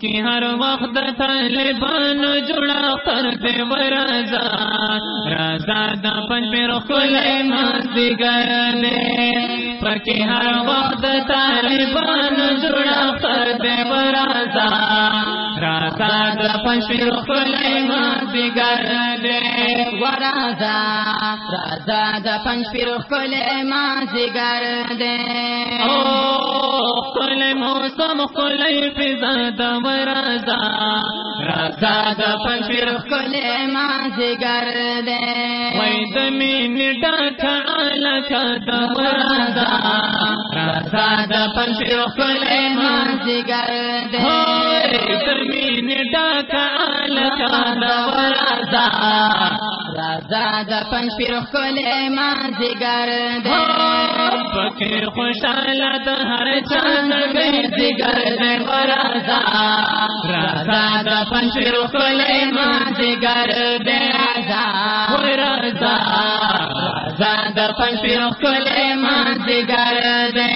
کی ہر وقت طالبان جڑا کر دے ورزا رضا دا پنج پہ رکل ماستی گر دے پکی ہر وقت طالبان جڑا کر دے ورزا رضا۔ دا پنج پہ رکل ماستی گر دے ورزا رضا دا پنج پہ رکل ماستی گر دے کل موسم کل فضا دا ورزا رضا دا پنشر کل ماں گر دے۔ وی دمین ڈاکا لکا دا ورزا رضا دا پنشر کل ماں گر دے۔ زمین ڈاکا لکا دا ورزا رضا دا پنشر کل ماں گر دے پکر خوشحال دا ہر چاند گئی زگر دے ورزا رضا دا پنشر کل ماں زگر دے رضا ورزا رضا دا پنشر کل ماں زگر دے۔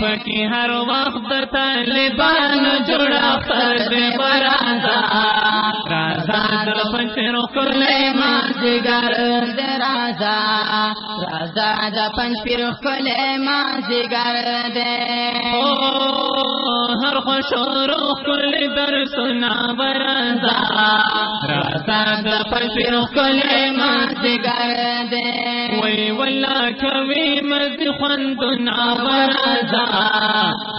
پکی ہر وقت طالبان جڑا کر دے ورزا رضا دا پنشر کل ماں زگر دے رضا رضا دا پنج پیر کل ماں گر دے ہر خوشور کل در سنا برزا رضا دا پنشر کل ماں وی ولا کوي مز خوند نا ورزا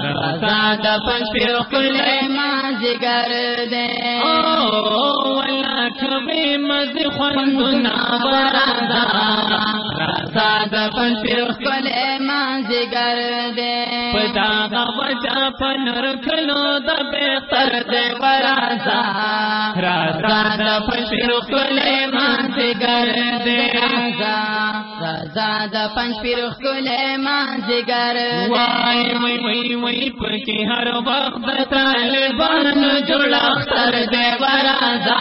رضا دا پنشر کل ماں گر دے۔ او ولا کوي مز خوند نا ورزا رضا دا پنشر کل ماں گر دے۔ پدا دا وجا پنر کلو دا بہتر دے ورزا رضا پنشر کل ماں گر دے رضا دا پنج پیر کل ماں گر دے وای وای وای وای پکی ہر وقت طالبان جڑا کر دے ورازا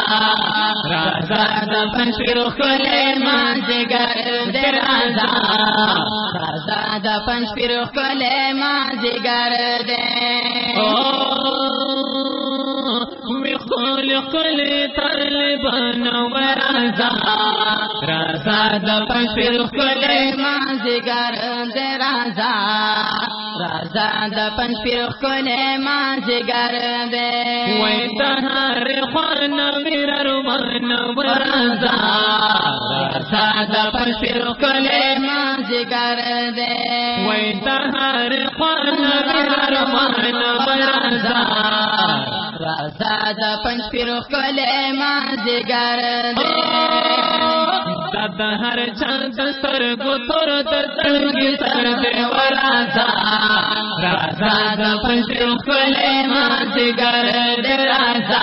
رازا دا پنشیر کلے مان گر دے رازا رضا دا پنج پیر کل ماں گر دے می خول کل طالبان ورازا رازا دا پنشیر کلے ماں گر دے رضا. رضا دا پنج پیر کل ماں گر دے. وی تہار خوان میر روان ورازا رازا دا پنشیر کلے ماں دے. وی تہار خوان میر روان ورازا رضا. دا پنج پیر کلے ماں گر دے دد ہر چند سر گو تور دلگی سر دے ورازا رازا دا پنشیر کلے مان گر دے رازا۔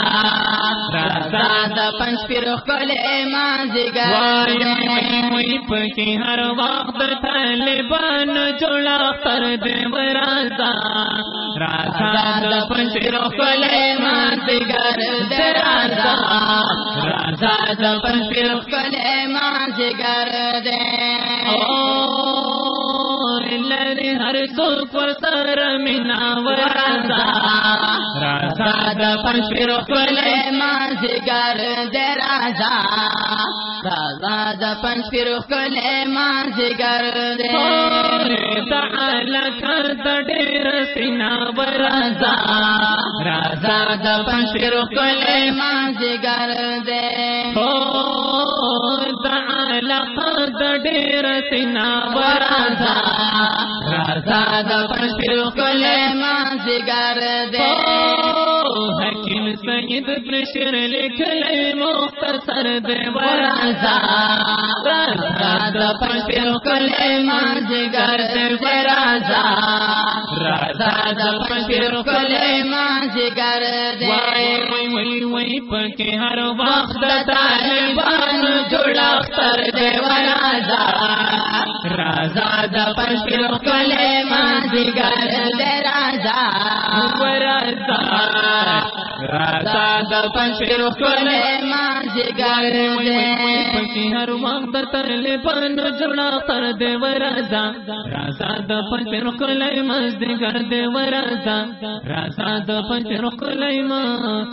رازا دا پنج پیر کل ماں گر وای دے وای وای پکی ہر وقت طالبان جوڑا کر دے ورازا رازا۔ دا پنشیر کلے مان گر دے رازا۔ رازا دا پنشیر کل ماں جگر دے۔ ہر سوک پر سر مینا ورازا رازا ماں گر دے رضا رضا دا پنج پیر کل ماں گر دے تعالی کر د ډیر سینا ورازا رازا. د پنشیر کله ماں گر دے. او تعالی کر د ډیر سینا ورازا رازا د پنشیر کله ماں گر دے حکیم سید پرشر لکھلے مختصر دے۔ ورازا رازا د پنشیر کله ماں گر دے۔ ورازا رازا د پنشیر کله ماں گر دے۔ وای وای وای پکې هر وخت طالبان جوړا کر دے ورازا رازا د پنشیر کله ماں گر دے رضا ورازا رازا د پنځپیر کله مازیګر دې پکې هر وخت د ترلې پن جوړا تر دې ورزا د پنځه روخ کله مز دې ګر دې ورزا رازا د پنځه روخ کله مز